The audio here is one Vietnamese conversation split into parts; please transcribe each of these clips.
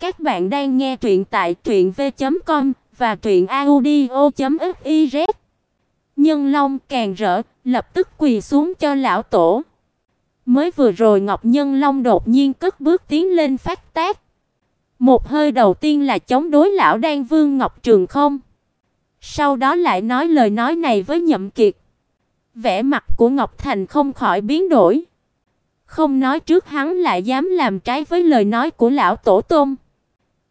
Các bạn đang nghe truyện tại truyệnv.com và truyệnaudio.fiz. Nhân Long càng rỡ, lập tức quỳ xuống cho lão tổ. Mới vừa rồi Ngọc Nhân Long đột nhiên cất bước tiến lên phát tác. Một hơi đầu tiên là chống đối lão Đan Vương Ngọc Trường Không. Sau đó lại nói lời nói này với Nhậm Kiệt. Vẻ mặt của Ngọc Thành không khỏi biến đổi. Không nói trước hắn lại dám làm trái với lời nói của lão tổ tông.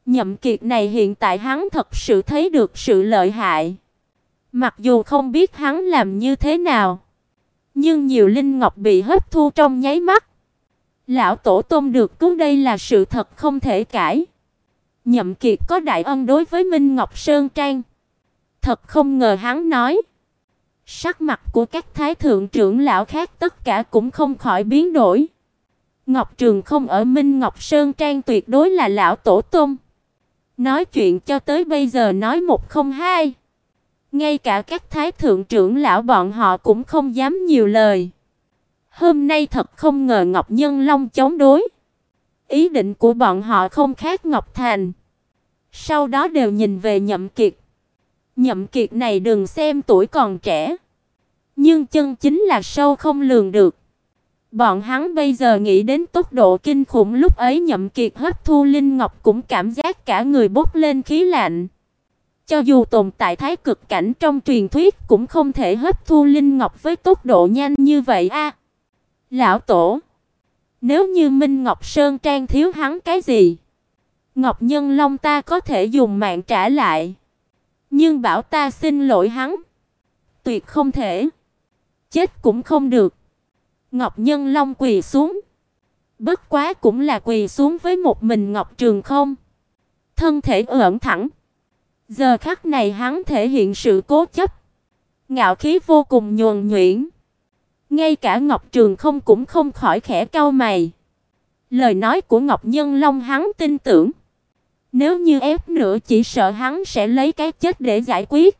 Nhậm Kiệt này hiện tại hắn thật sự thấy được sự lợi hại. Mặc dù không biết hắn làm như thế nào, nhưng nhiều linh ngọc bị hấp thu trong nháy mắt. Lão tổ tôm được cứu đây là sự thật không thể cãi. Nhậm Kiệt có đại ân đối với Minh Ngọc Sơn Trang. Thật không ngờ hắn nói. Sắc mặt của các thái thượng trưởng lão khác tất cả cũng không khỏi biến đổi. Ngọc Trường không ở Minh Ngọc Sơn Trang tuyệt đối là lão tổ tôm. Nói chuyện cho tới bây giờ nói một không hai. Ngay cả các thái thượng trưởng lão bọn họ cũng không dám nhiều lời. Hôm nay thật không ngờ Ngọc Nhân Long chống đối. Ý định của bọn họ không khác Ngọc Thành. Sau đó đều nhìn về Nhậm Kiệt. Nhậm Kiệt này đừng xem tuổi còn trẻ, nhưng chân chính là sâu không lường được. Bọn hắn bây giờ nghĩ đến tốc độ kinh khủng lúc ấy Nhậm Kiệt hấp thu linh ngọc cũng cảm giác cả người bốc lên khí lạnh. Cho dù tồn tại thái cực cảnh trong truyền thuyết cũng không thể hấp thu linh ngọc với tốc độ nhanh như vậy a. Lão tổ, nếu như Minh Ngọc Sơn Trang thiếu hắn cái gì, Ngọc Nhân Long ta có thể dùng mạng trả lại. Nhưng bảo ta xin lỗi hắn, tuyệt không thể. Chết cũng không được. Ngọc Nhân Long quỳ xuống. Bất quá cũng là quỳ xuống với một mình Ngọc Trường không. Thân thể ưỡn thẳng. Giờ khắc này hắn thể hiện sự cố chấp, ngạo khí vô cùng nhuần nhuyễn. Ngay cả Ngọc Trường không cũng không khỏi khẽ cau mày. Lời nói của Ngọc Nhân Long hắn tin tưởng. Nếu như ép nữa chỉ sợ hắn sẽ lấy cái chết để giải quyết,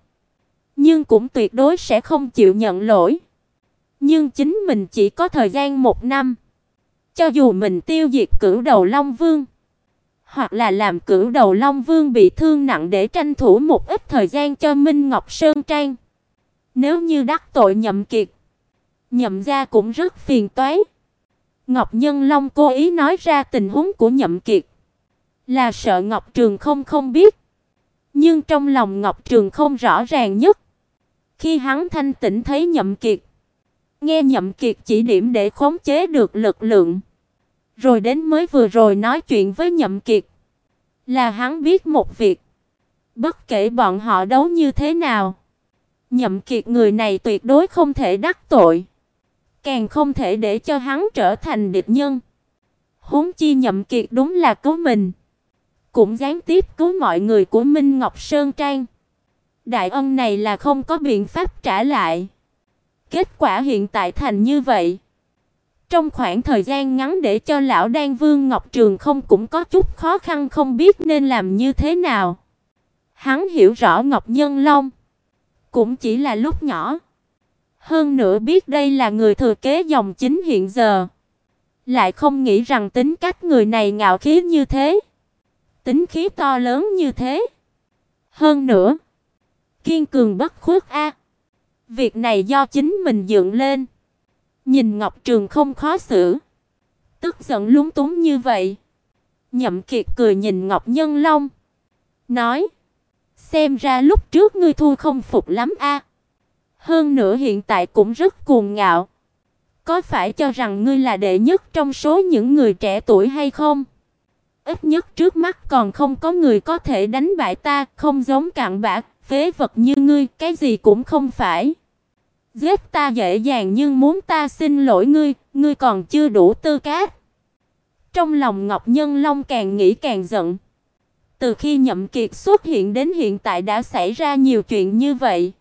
nhưng cũng tuyệt đối sẽ không chịu nhận lỗi. Nhưng chính mình chỉ có thời gian một năm. Cho dù mình tiêu diệt Cửu Đầu Long Vương, hoặc là làm Cửu Đầu Long Vương bị thương nặng để tranh thủ một ít thời gian cho Minh Ngọc Sơn Trang. Nếu như đắc tội Nhậm Kiệt, Nhậm gia cũng rất phiền toái. Ngọc Nhân Long cố ý nói ra tình huống của Nhậm Kiệt, là sợ Ngọc Trường không không biết. Nhưng trong lòng Ngọc Trường không rõ ràng nhất. Khi hắn thanh tỉnh thấy Nhậm Kiệt, nghe Nhậm Kiệt chỉ điểm để khống chế được lực lượng, rồi đến mới vừa rồi nói chuyện với Nhậm Kiệt, là hắn biết một việc, bất kể bọn họ đấu như thế nào, Nhậm Kiệt người này tuyệt đối không thể đắc tội, càng không thể để cho hắn trở thành địch nhân. Huống chi Nhậm Kiệt đúng là cứu mình cũng gián tiếp cứu mọi người của Minh Ngọc Sơn Trang. Đại ân này là không có biện pháp trả lại. Kết quả hiện tại thành như vậy. Trong khoảng thời gian ngắn để cho lão Đan Vương Ngọc Trường không cũng có chút khó khăn không biết nên làm như thế nào. Hắn hiểu rõ Ngọc Nhân Long cũng chỉ là lúc nhỏ. Hơn nữa biết đây là người thừa kế dòng chính hiện giờ, lại không nghĩ rằng tính cách người này ngạo khí như thế tính khí to lớn như thế. Hơn nữa, kiên cường bất khuất a. Việc này do chính mình dựng lên. Nhìn Ngọc Trường không khó xử, tức giận lúng túng như vậy. Nhậm Kiệt cười nhìn Ngọc Nhân Long, nói: "Xem ra lúc trước ngươi thua không phục lắm a. Hơn nữa hiện tại cũng rất cuồng ngạo. Có phải cho rằng ngươi là đệ nhất trong số những người trẻ tuổi hay không?" Ít nhất trước mắt còn không có người có thể đánh bại ta, không giống cặn bã, phế vật như ngươi, cái gì cũng không phải. Giết ta dễ dàng nhưng muốn ta xin lỗi ngươi, ngươi còn chưa đủ tư cách. Trong lòng Ngọc Nhân Long càng nghĩ càng giận. Từ khi Nhậm Kiệt xuất hiện đến hiện tại đã xảy ra nhiều chuyện như vậy.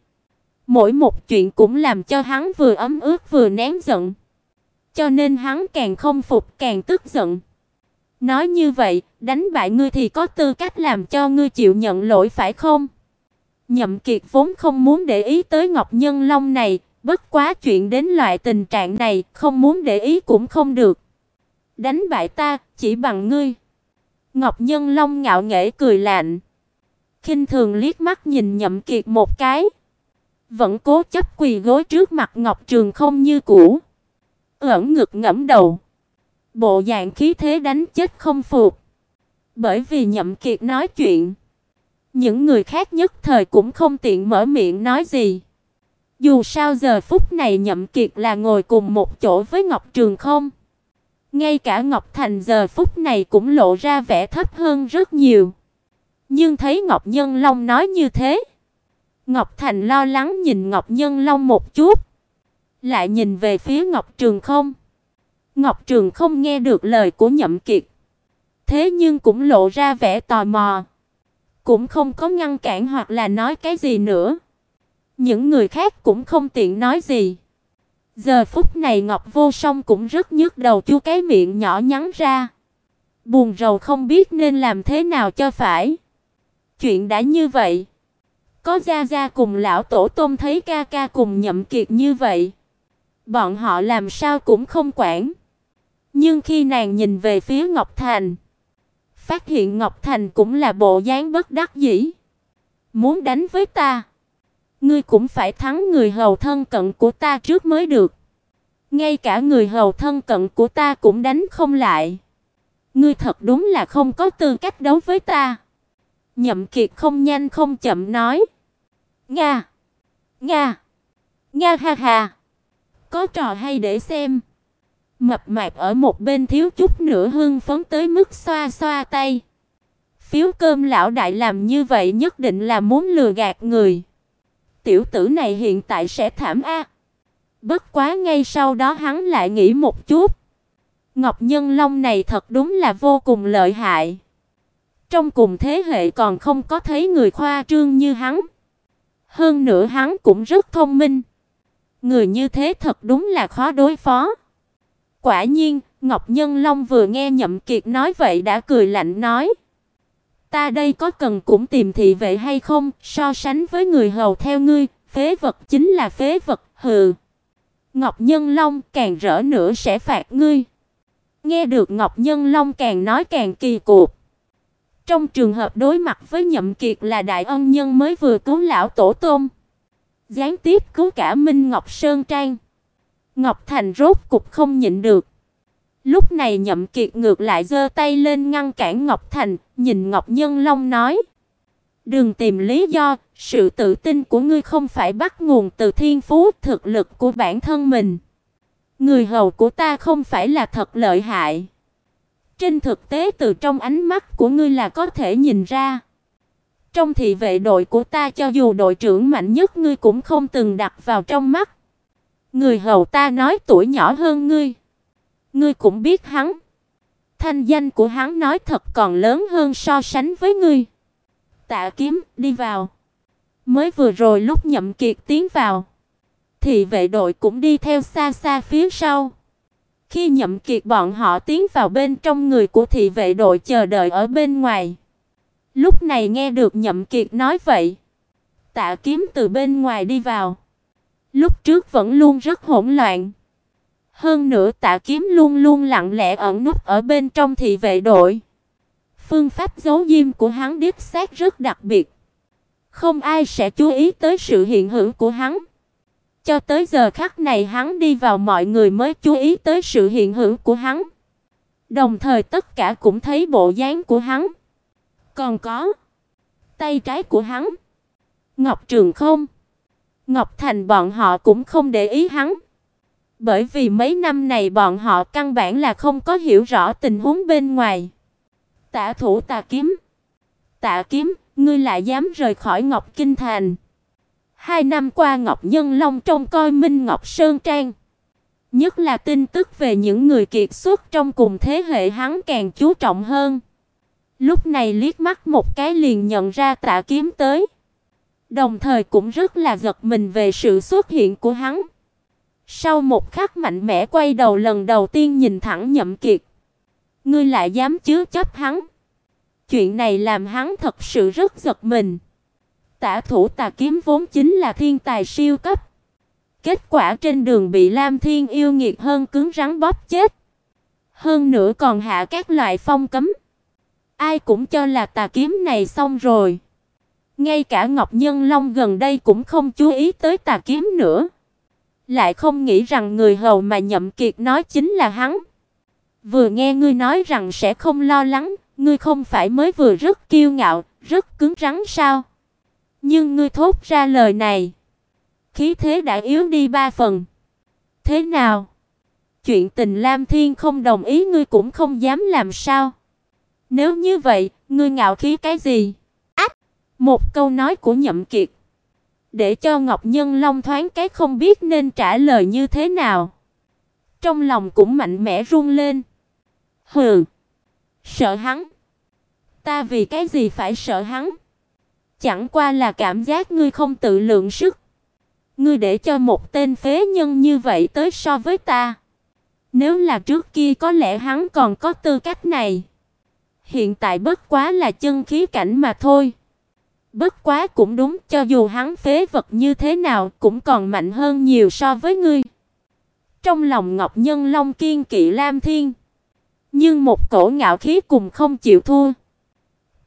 Mỗi một chuyện cũng làm cho hắn vừa ấm ức vừa nén giận. Cho nên hắn càng không phục càng tức giận. Nói như vậy, đánh bại ngươi thì có tư cách làm cho ngươi chịu nhận lỗi phải không? Nhậm Kiệt vốn không muốn để ý tới Ngọc Nhân Long này, bất quá chuyện đến loại tình trạng này, không muốn để ý cũng không được. Đánh bại ta, chỉ bằng ngươi. Ngọc Nhân Long ngạo nghễ cười lạnh, khinh thường liếc mắt nhìn Nhậm Kiệt một cái, vẫn cố chấp quỳ gối trước mặt Ngọc Trường không như cũ, ưỡn ngực ngẫm đầu, bộ dạng khí thế đánh chết không phục. Bởi vì Nhậm Kiệt nói chuyện, những người khác nhất thời cũng không tiện mở miệng nói gì. Dù sao giờ phút này Nhậm Kiệt là ngồi cùng một chỗ với Ngọc Trường không. Ngay cả Ngọc Thành giờ phút này cũng lộ ra vẻ thấp hơn rất nhiều. Nhưng thấy Ngọc Nhân Long nói như thế, Ngọc Thành lo lắng nhìn Ngọc Nhân Long một chút, lại nhìn về phía Ngọc Trường Không. Ngọc Trường Không nghe được lời của Nhậm Kiệt, thế nhưng cũng lộ ra vẻ tò mò, cũng không có ngăn cản hoặc là nói cái gì nữa. Những người khác cũng không tiện nói gì. Giờ phút này Ngọc Vô Song cũng rất nhức đầu chu cái miệng nhỏ nhắn ra. Buồn rầu không biết nên làm thế nào cho phải. Chuyện đã như vậy, có gia gia cùng lão tổ tôm thấy ca ca cùng nhậm kiệt như vậy, bọn họ làm sao cũng không quản. Nhưng khi nàng nhìn về phía Ngọc Thành, phát hiện Ngọc Thành cũng là bộ dáng bất đắc dĩ. Muốn đánh với ta, ngươi cũng phải thắng người hầu thân cận của ta trước mới được. Ngay cả người hầu thân cận của ta cũng đánh không lại. Ngươi thật đúng là không có tư cách đấu với ta. Nhậm Kiệt không nhanh không chậm nói. Nga. Nga. Nga ha ha. Có trò hay để xem. Mập mạp ở một bên thiếu chút nữa hưng phấn tới mức xoa xoa tay. Phiếu cơm lão đại làm như vậy nhất định là muốn lừa gạt người. Tiểu tử này hiện tại sẽ thảm a. Bất quá ngay sau đó hắn lại nghĩ một chút. Ngọc Nhân Long này thật đúng là vô cùng lợi hại. Trong cùng thế hệ còn không có thấy người khoa trương như hắn. Hơn nữa hắn cũng rất thông minh. Người như thế thật đúng là khó đối phó. Quả nhiên, Ngọc Nhân Long vừa nghe Nhậm Kiệt nói vậy đã cười lạnh nói: "Ta đây có cần cũng tìm thị vệ hay không, so sánh với người hầu theo ngươi, phế vật chính là phế vật." Hừ. Ngọc Nhân Long càng rỡ nữa sẽ phạt ngươi. Nghe được Ngọc Nhân Long càng nói càng kỳ cục. Trong trường hợp đối mặt với Nhậm Kiệt là đại ân nhân mới vừa cứu lão tổ tôm, gián tiếp cứu cả Minh Ngọc Sơn Trang. Ngọc Thành rốt cục không nhịn được. Lúc này Nhậm Kiệt ngược lại giơ tay lên ngăn cản Ngọc Thành, nhìn Ngọc Nhân Long nói: "Đừng tìm lý do, sự tự tin của ngươi không phải bắt nguồn từ thiên phú, thực lực của bản thân mình. Người hầu của ta không phải là thật lợi hại." Trên thực tế từ trong ánh mắt của ngươi là có thể nhìn ra. Trong thị vệ đội của ta cho dù đội trưởng mạnh nhất ngươi cũng không từng đặt vào trong mắt. Người hầu ta nói tuổi nhỏ hơn ngươi. Ngươi cũng biết hắn. Thanh danh của hắn nói thật còn lớn hơn so sánh với ngươi. Tạ Kiếm, đi vào. Mới vừa rồi lúc Nhậm Kiệt tiến vào, thị vệ đội cũng đi theo xa xa phía sau. Khi Nhậm Kiệt bọn họ tiến vào bên trong người của thị vệ đội chờ đợi ở bên ngoài. Lúc này nghe được Nhậm Kiệt nói vậy, Tạ Kiếm từ bên ngoài đi vào. Lúc trước vẫn luôn rất hỗn loạn. Hơn nữa Tạ Kiếm luôn luôn lặng lẽ ẩn núp ở bên trong thị vệ đội. Phương pháp giấu diêm của hắn đích xác rất đặc biệt. Không ai sẽ chú ý tới sự hiện hữu của hắn. Cho tới giờ khắc này hắn đi vào mọi người mới chú ý tới sự hiện hữu của hắn. Đồng thời tất cả cũng thấy bộ dáng của hắn. Còn có, tay trái của hắn. Ngọc Trường không. Ngọc Thành bọn họ cũng không để ý hắn. Bởi vì mấy năm này bọn họ căn bản là không có hiểu rõ tình huống bên ngoài. Tạ thủ Tạ kiếm. Tạ kiếm, ngươi lại dám rời khỏi Ngọc Kinh Thành. Hai năm qua Ngọc Nhân Long trông coi Minh Ngọc Sơn Trang. Nhất là tin tức về những người kiệt xuất trong cùng thế hệ hắn càng chú trọng hơn. Lúc này liếc mắt một cái liền nhận ra tạ kiếm tới. Đồng thời cũng rất là giật mình về sự xuất hiện của hắn. Sau một khắc mạnh mẽ quay đầu lần đầu tiên nhìn thẳng Nhậm Kiệt. Ngươi lại dám chứa chấp hắn. Chuyện này làm hắn thật sự rất giật mình. Tả thủ tà kiếm vốn chính là thiên tài siêu cấp. Kết quả trên đường bị Lam Thiên yêu nghiệt hơn cứng rắn bóp chết. Hơn nữa còn hạ các loại phong cấm. Ai cũng cho là tà kiếm này xong rồi. Ngay cả Ngọc Nhân Long gần đây cũng không chú ý tới tà kiếm nữa. Lại không nghĩ rằng người hầu mà Nhậm Kiệt nói chính là hắn. Vừa nghe ngươi nói rằng sẽ không lo lắng, ngươi không phải mới vừa rất kiêu ngạo, rất cứng rắn sao? Nhưng ngươi thốt ra lời này, khí thế đã yếu đi ba phần. Thế nào? Chuyện tình Lam Thiên không đồng ý ngươi cũng không dám làm sao? Nếu như vậy, ngươi ngạo khí cái gì? Ách! Một câu nói của Nhậm Kiệt để cho Ngọc Nhân Long thoáng cái không biết nên trả lời như thế nào. Trong lòng cũng mạnh mẽ run lên. Hừ, sợ hắn. Ta vì cái gì phải sợ hắn? Chẳng qua là cảm giác ngươi không tự lượng sức. Ngươi để cho một tên phế nhân như vậy tới so với ta. Nếu là trước kia có lẽ hắn còn có tư cách này. Hiện tại bất quá là chân khí cảnh mà thôi. Bất quá cũng đúng, cho dù hắn phế vật như thế nào cũng còn mạnh hơn nhiều so với ngươi. Trong lòng Ngọc Nhân Long kiên kỵ Lam Thiên, nhưng một cổ ngạo khí cùng không chịu thua.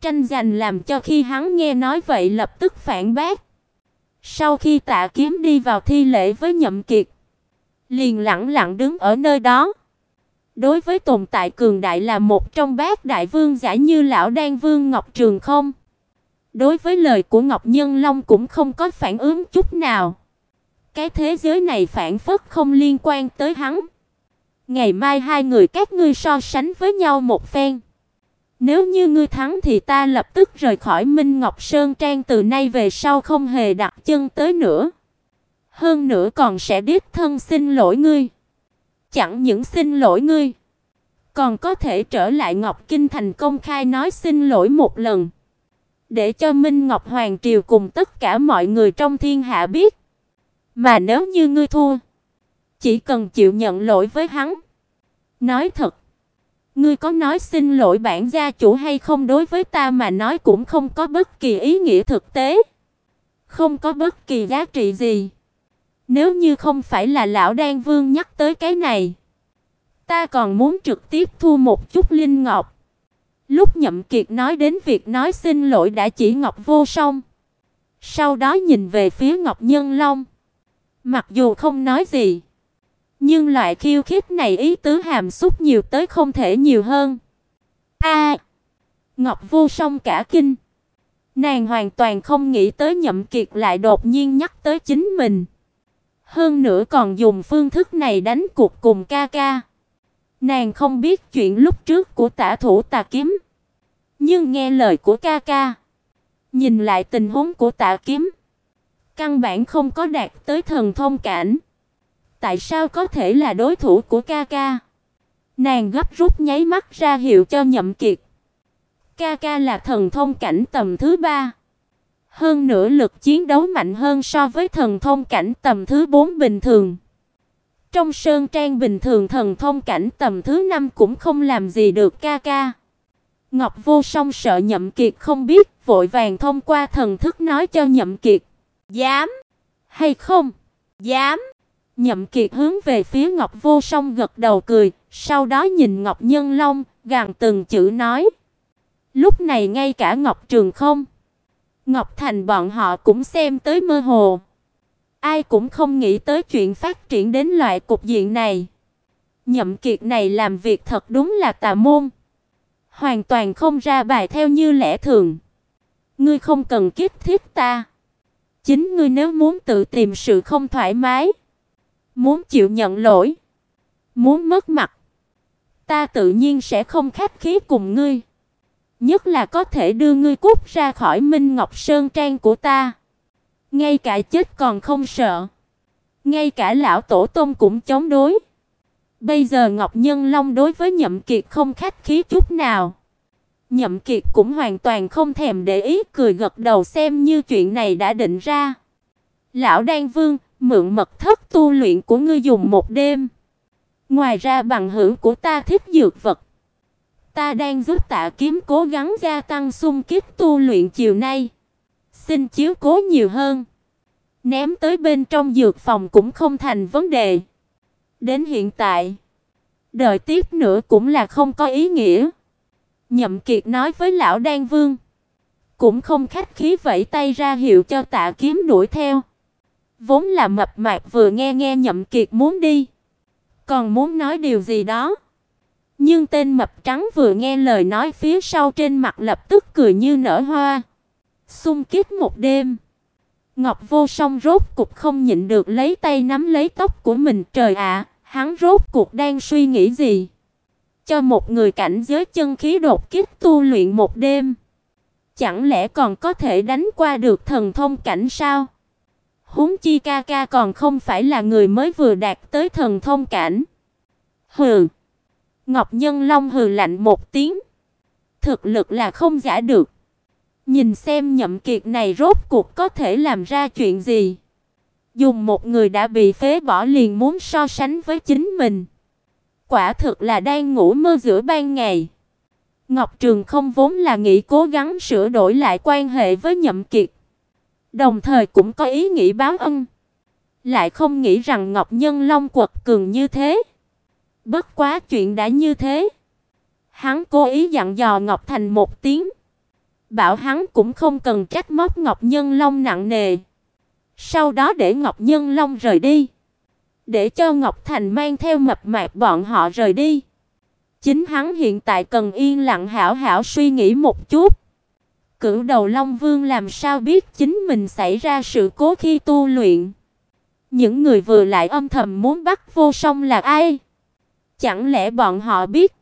Tranh giành làm cho khi hắn nghe nói vậy lập tức phản bác. Sau khi Tạ Kiếm đi vào thi lễ với Nhậm Kiệt, liền lặng lặng đứng ở nơi đó. Đối với tồn tại cường đại là một trong bát đại vương giả như lão Đan Vương Ngọc Trường không, đối với lời của Ngọc Nhân Long cũng không có phản ứng chút nào. Cái thế giới này phản phất không liên quan tới hắn. Ngày mai hai người các ngươi so sánh với nhau một phen. Nếu như ngươi thắng thì ta lập tức rời khỏi Minh Ngọc Sơn Trang từ nay về sau không hề đặt chân tới nữa. Hơn nữa còn sẽ đích thân xin lỗi ngươi. Chẳng những xin lỗi ngươi, còn có thể trở lại Ngọc Kinh thành công khai nói xin lỗi một lần, để cho Minh Ngọc Hoàng triều cùng tất cả mọi người trong thiên hạ biết. Mà nếu như ngươi thua, chỉ cần chịu nhận lỗi với hắn. Nói thật, ngươi có nói xin lỗi bản gia chủ hay không đối với ta mà nói cũng không có bất kỳ ý nghĩa thực tế, không có bất kỳ giá trị gì. Nếu như không phải là lão Đan Vương nhắc tới cái này, ta còn muốn trực tiếp thu một chút linh ngọc. Lúc Nhậm Kiệt nói đến việc nói xin lỗi đã chỉ Ngọc Vô Song. Sau đó nhìn về phía Ngọc Nhân Long. Mặc dù không nói gì, nhưng loại khiêu khích này ý tứ hàm xúc nhiều tới không thể nhiều hơn. A! Ngọc Vô Song cả kinh. Nàng hoàn toàn không nghĩ tới Nhậm Kiệt lại đột nhiên nhắc tới chính mình. Hơn nữa còn dùng phương thức này đánh cuộc cùng ca ca. Nàng không biết chuyện lúc trước của tả thủ tà kiếm. Nhưng nghe lời của ca ca. Nhìn lại tình huống của Tả kiếm. Căn bản không có đạt tới thần thông cảnh. Tại sao có thể là đối thủ của ca ca? Nàng gấp rút nháy mắt ra hiệu cho nhậm kiệt. Ca ca là thần thông cảnh tầm thứ ba hơn nữa lực chiến đấu mạnh hơn so với thần thông cảnh tầm thứ 4 bình thường. Trong sơn trang bình thường thần thông cảnh tầm thứ 5 cũng không làm gì được ca ca. Ngọc Vô Song sợ Nhậm Kiệt không biết, vội vàng thông qua thần thức nói cho Nhậm Kiệt. "Dám hay không?" "Dám." Nhậm Kiệt hướng về phía Ngọc Vô Song gật đầu cười, sau đó nhìn Ngọc Nhân Long, gằn từng chữ nói. Lúc này ngay cả Ngọc Trường không Ngọc Thành bọn họ cũng xem tới mơ hồ. Ai cũng không nghĩ tới chuyện phát triển đến loại cục diện này. Nhậm Kiệt này làm việc thật đúng là tà môn. Hoàn toàn không ra bài theo như lẽ thường. Ngươi không cần kiếp thiết ta. Chính ngươi nếu muốn tự tìm sự không thoải mái, muốn chịu nhận lỗi, muốn mất mặt, ta tự nhiên sẽ không khách khí cùng ngươi nhất là có thể đưa ngươi cút ra khỏi Minh Ngọc Sơn trang của ta. Ngay cả chết còn không sợ. Ngay cả lão tổ tông cũng chống đối. Bây giờ Ngọc Nhân Long đối với Nhậm Kiệt không khách khí chút nào. Nhậm Kiệt cũng hoàn toàn không thèm để ý, cười gật đầu xem như chuyện này đã định ra. Lão Đan Vương, mượn mật thất tu luyện của ngươi dùng một đêm. Ngoài ra bằng hữu của ta thích dược vật Ta đang giúp Tạ Kiếm cố gắng gia tăng xung kích tu luyện chiều nay. Xin chiếu cố nhiều hơn. Ném tới bên trong dược phòng cũng không thành vấn đề. Đến hiện tại, đợi tiếp nữa cũng là không có ý nghĩa. Nhậm Kiệt nói với lão Đan Vương, cũng không khách khí vẫy tay ra hiệu cho Tạ Kiếm đuổi theo. Vốn là mập mạp vừa nghe nghe Nhậm Kiệt muốn đi, còn muốn nói điều gì đó. Nhưng tên mập trắng vừa nghe lời nói phía sau trên mặt lập tức cười như nở hoa. Xung kích một đêm. Ngọc Vô Song rốt cục không nhịn được lấy tay nắm lấy tóc của mình, trời ạ, hắn rốt cục đang suy nghĩ gì? Cho một người cảnh giới chân khí đột kích tu luyện một đêm, chẳng lẽ còn có thể đánh qua được thần thông cảnh sao? Huống chi ca ca còn không phải là người mới vừa đạt tới thần thông cảnh. Hừ. Ngọc Nhân Long hừ lạnh một tiếng. Thực lực là không giả được. Nhìn xem Nhậm Kiệt này rốt cuộc có thể làm ra chuyện gì. Dùng một người đã bị phế bỏ liền muốn so sánh với chính mình. Quả thực là đang ngủ mơ giữa ban ngày. Ngọc Trường không vốn là nghĩ cố gắng sửa đổi lại quan hệ với Nhậm Kiệt, đồng thời cũng có ý nghĩ báo ân. Lại không nghĩ rằng Ngọc Nhân Long quật cường như thế. Bất quá chuyện đã như thế, hắn cố ý dặn dò Ngọc Thành một tiếng, bảo hắn cũng không cần trách móc Ngọc Nhân Long nặng nề. Sau đó để Ngọc Nhân Long rời đi, để cho Ngọc Thành mang theo mập mạp bọn họ rời đi. Chính hắn hiện tại cần yên lặng hảo hảo suy nghĩ một chút. Cửu đầu Long Vương làm sao biết chính mình xảy ra sự cố khi tu luyện? Những người vừa lại âm thầm muốn bắt vô song là ai? Chẳng lẽ bọn họ biết